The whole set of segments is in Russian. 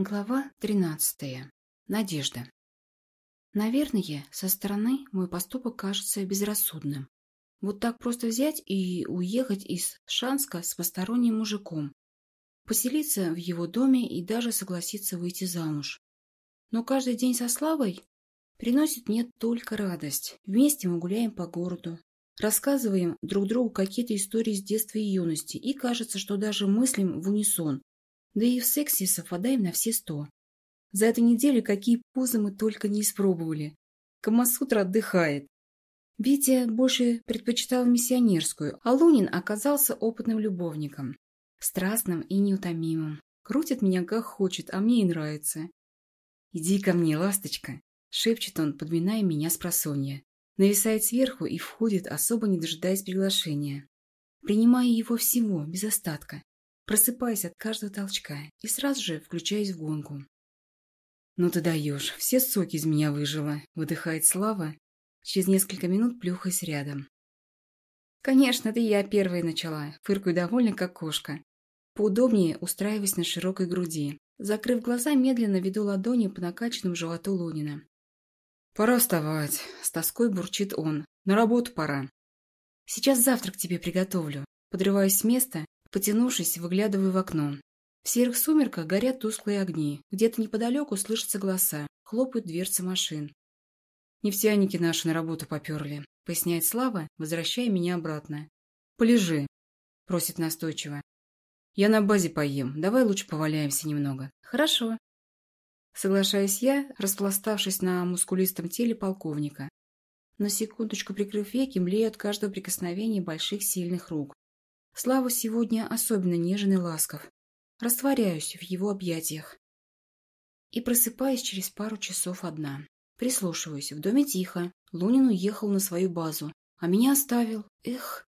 Глава тринадцатая. Надежда. Наверное, со стороны мой поступок кажется безрассудным. Вот так просто взять и уехать из Шанска с посторонним мужиком, поселиться в его доме и даже согласиться выйти замуж. Но каждый день со Славой приносит мне только радость. Вместе мы гуляем по городу, рассказываем друг другу какие-то истории с детства и юности, и кажется, что даже мыслим в унисон, да и в сексе совпадаем на все сто. За эту неделю какие позы мы только не испробовали. Камасутра отдыхает. Витя больше предпочитал миссионерскую, а Лунин оказался опытным любовником. Страстным и неутомимым. Крутит меня как хочет, а мне и нравится. «Иди ко мне, ласточка!» — шепчет он, подминая меня с просонья. Нависает сверху и входит, особо не дожидаясь приглашения. Принимая его всего, без остатка просыпаясь от каждого толчка и сразу же включаясь в гонку. «Ну ты даешь, все соки из меня выжила», — выдыхает Слава, через несколько минут плюхаясь рядом. «Конечно, это я первая начала», — фыркаю довольно, как кошка. Поудобнее устраиваясь на широкой груди. Закрыв глаза, медленно веду ладонью по накачанному животу Лунина. «Пора вставать», — с тоской бурчит он. «На работу пора». «Сейчас завтрак тебе приготовлю». Подрываюсь с места Потянувшись, выглядываю в окно. В серых сумерках горят тусклые огни. Где-то неподалеку слышатся голоса. Хлопают дверцы машин. «Нефтяники наши на работу поперли», — поясняет Слава, возвращая меня обратно. «Полежи», — просит настойчиво. «Я на базе поем. Давай лучше поваляемся немного». «Хорошо». Соглашаюсь я, распластавшись на мускулистом теле полковника. На секундочку прикрыв веки, млею от каждого прикосновения больших сильных рук. Слава сегодня особенно нежен и ласков. Растворяюсь в его объятиях. И просыпаюсь через пару часов одна. Прислушиваюсь. В доме тихо. Лунин уехал на свою базу. А меня оставил. Эх.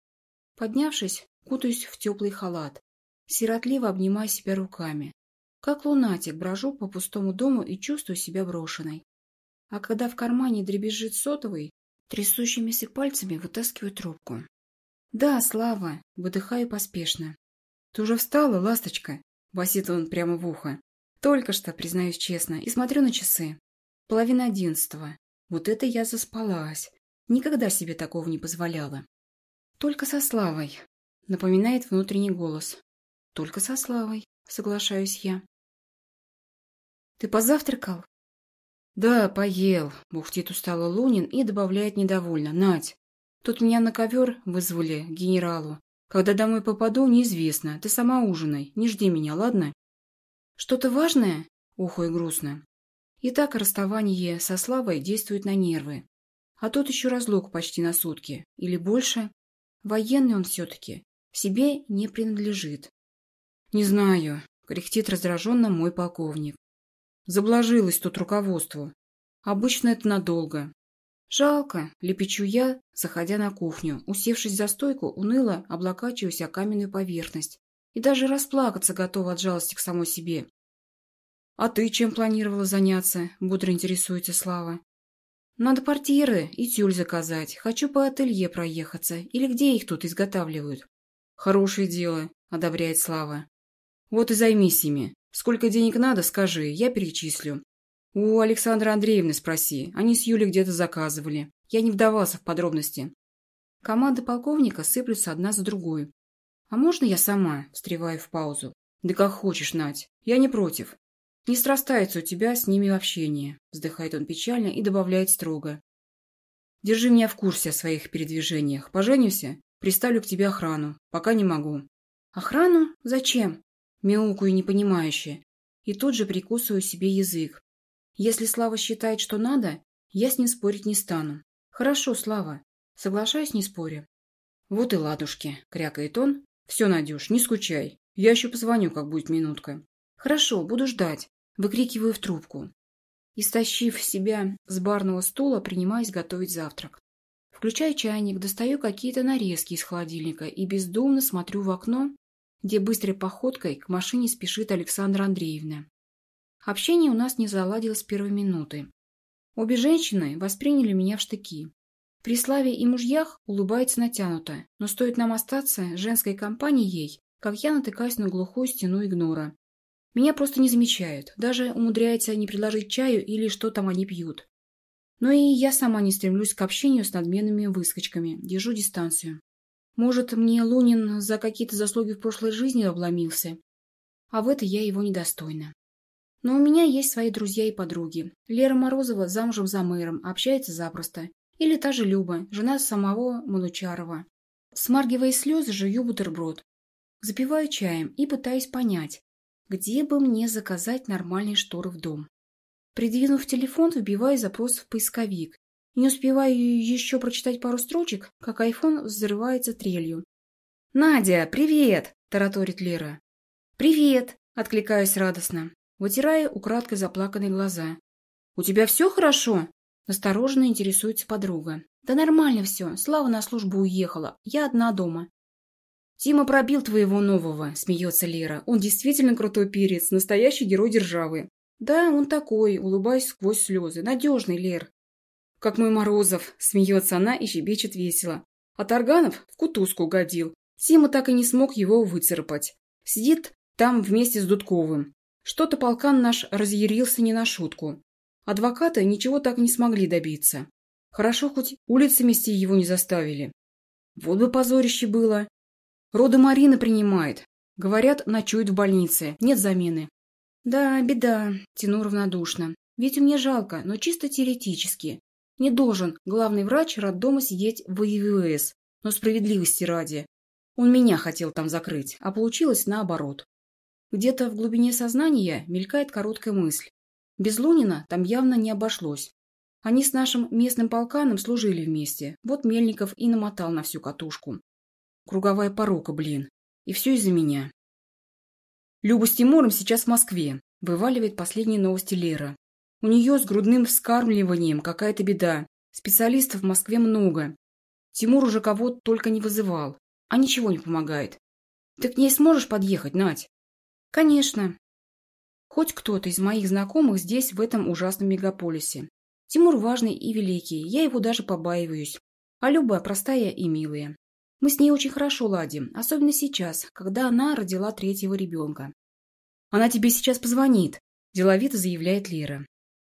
Поднявшись, кутаюсь в теплый халат. Сиротливо обнимаю себя руками. Как лунатик брожу по пустому дому и чувствую себя брошенной. А когда в кармане дребезжит сотовый, трясущимися пальцами вытаскиваю трубку. «Да, Слава!» – выдыхаю поспешно. «Ты уже встала, ласточка?» – басит он прямо в ухо. «Только что, признаюсь честно, и смотрю на часы. Половина одиннадцатого. Вот это я заспалась. Никогда себе такого не позволяла. Только со Славой», – напоминает внутренний голос. «Только со Славой», – соглашаюсь я. «Ты позавтракал?» «Да, поел», – бухтит устало Лунин и добавляет недовольно. «Надь, Тут меня на ковер вызвали генералу. Когда домой попаду, неизвестно. Ты сама ужинай. Не жди меня, ладно? Что-то важное? Ухо и грустно. И так расставание со Славой действует на нервы. А тут еще разлук почти на сутки. Или больше. Военный он все-таки. Себе не принадлежит. Не знаю. Кряхтит раздраженно мой полковник. Заблажилось тут руководство. Обычно это надолго. «Жалко», — лепечу я, заходя на кухню, усевшись за стойку, уныло облокачиваюсь о каменную поверхность и даже расплакаться готова от жалости к самой себе. «А ты чем планировала заняться?» — бодро интересуется Слава. «Надо портьеры и тюль заказать. Хочу по ателье проехаться. Или где их тут изготавливают?» «Хорошее дело», — одобряет Слава. «Вот и займись ими. Сколько денег надо, скажи, я перечислю. «У Александра Андреевны спроси. Они с Юлей где-то заказывали. Я не вдавался в подробности». Команды полковника сыплются одна за другой. «А можно я сама?» – встреваю в паузу. «Да как хочешь, Надь. Я не против. Не срастается у тебя с ними общение», – вздыхает он печально и добавляет строго. «Держи меня в курсе о своих передвижениях. Поженюся, приставлю к тебе охрану. Пока не могу». «Охрану? Зачем?» Мяукаю непонимающе. И тут же прикусываю себе язык. Если Слава считает, что надо, я с ним спорить не стану. Хорошо, Слава. Соглашаюсь, не спорю. Вот и ладушки, крякает он. Все, Надюш, не скучай. Я еще позвоню, как будет минутка. Хорошо, буду ждать. Выкрикиваю в трубку. Истощив себя с барного стула, принимаюсь готовить завтрак. Включаю чайник, достаю какие-то нарезки из холодильника и бездумно смотрю в окно, где быстрой походкой к машине спешит Александра Андреевна. Общение у нас не заладилось с первой минуты. Обе женщины восприняли меня в штыки. При Славе и мужьях улыбается натянуто, но стоит нам остаться женской компанией, как я натыкаюсь на глухую стену игнора. Меня просто не замечают, даже умудряется не предложить чаю или что там они пьют. Но и я сама не стремлюсь к общению с надменными выскочками, держу дистанцию. Может, мне Лунин за какие-то заслуги в прошлой жизни обломился, а в это я его недостойна. Но у меня есть свои друзья и подруги. Лера Морозова замужем за мэром, общается запросто. Или та же Люба, жена самого Манучарова. Смаргивая слезы, жую бутерброд. Запиваю чаем и пытаюсь понять, где бы мне заказать нормальные шторы в дом. Придвинув телефон, вбиваю запрос в поисковик. Не успеваю еще прочитать пару строчек, как айфон взрывается трелью. «Надя, привет!» – тараторит Лера. «Привет!» – откликаюсь радостно, вытирая украдкой заплаканные глаза. «У тебя все хорошо?» – настороженно интересуется подруга. «Да нормально все. Слава на службу уехала. Я одна дома». «Тима пробил твоего нового», – смеется Лера. «Он действительно крутой перец, настоящий герой державы. «Да, он такой», — улыбаясь сквозь слезы. «Надежный, Лер». «Как мой Морозов», — смеется она и щебечет весело. А Тарганов в кутузку угодил. Сима так и не смог его выцарапать. Сидит там вместе с Дудковым. Что-то полкан наш разъярился не на шутку. Адвокаты ничего так не смогли добиться. Хорошо, хоть улицы мести его не заставили. Вот бы позорище было. Рода Марина принимает. Говорят, ночует в больнице. Нет замены. «Да, беда», – тяну равнодушно. «Ведь мне жалко, но чисто теоретически. Не должен главный врач роддома сидеть в ИВС, но справедливости ради. Он меня хотел там закрыть, а получилось наоборот. Где-то в глубине сознания мелькает короткая мысль. Без Лунина там явно не обошлось. Они с нашим местным полканом служили вместе, вот Мельников и намотал на всю катушку. Круговая порока, блин. И все из-за меня. Люба с Тимуром сейчас в Москве. Вываливает последние новости Лера. У нее с грудным вскармливанием какая-то беда. Специалистов в Москве много. Тимур уже кого только не вызывал. А ничего не помогает. Ты к ней сможешь подъехать, Надь? Конечно. Хоть кто-то из моих знакомых здесь, в этом ужасном мегаполисе. Тимур важный и великий, я его даже побаиваюсь. А Люба простая и милая. Мы с ней очень хорошо ладим, особенно сейчас, когда она родила третьего ребенка. «Она тебе сейчас позвонит», – деловито заявляет Лера.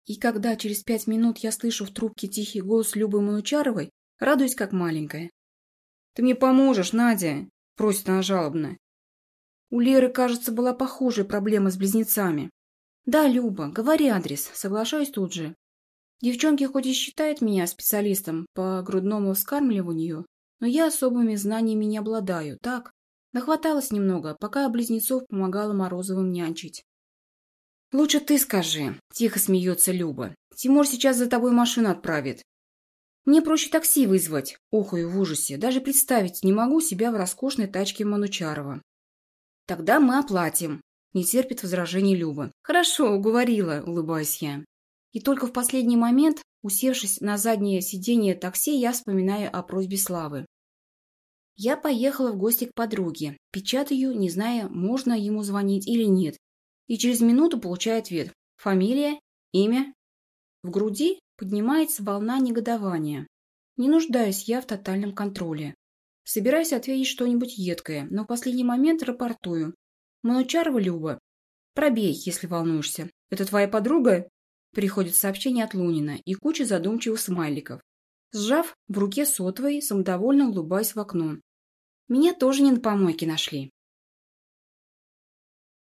И когда через пять минут я слышу в трубке тихий голос Любы Манучаровой, радуюсь как маленькая. «Ты мне поможешь, Надя?» – просит она жалобно. У Леры, кажется, была похожая проблема с близнецами. «Да, Люба, говори адрес, соглашаюсь тут же. Девчонки хоть и считают меня специалистом по грудному вскармливанию, но я особыми знаниями не обладаю, так? Нахваталась немного, пока близнецов помогала Морозовым нянчить. «Лучше ты скажи», – тихо смеется Люба. «Тимур сейчас за тобой машину отправит». «Мне проще такси вызвать», – охаю в ужасе. Даже представить не могу себя в роскошной тачке Манучарова. «Тогда мы оплатим», – не терпит возражений Люба. «Хорошо, уговорила», – улыбаюсь я. И только в последний момент Усевшись на заднее сиденье такси, я вспоминаю о просьбе Славы. Я поехала в гости к подруге, печатаю, не зная, можно ему звонить или нет, и через минуту получаю ответ. Фамилия, имя. В груди поднимается волна негодования. Не нуждаюсь я в тотальном контроле. Собираюсь ответить что-нибудь едкое, но в последний момент рапортую. Манучарова Люба. Пробей, если волнуешься. Это твоя подруга? Приходит сообщение от Лунина и куча задумчивых смайликов. Сжав в руке сотовой, самодовольно улыбаясь в окно. Меня тоже не на помойке нашли.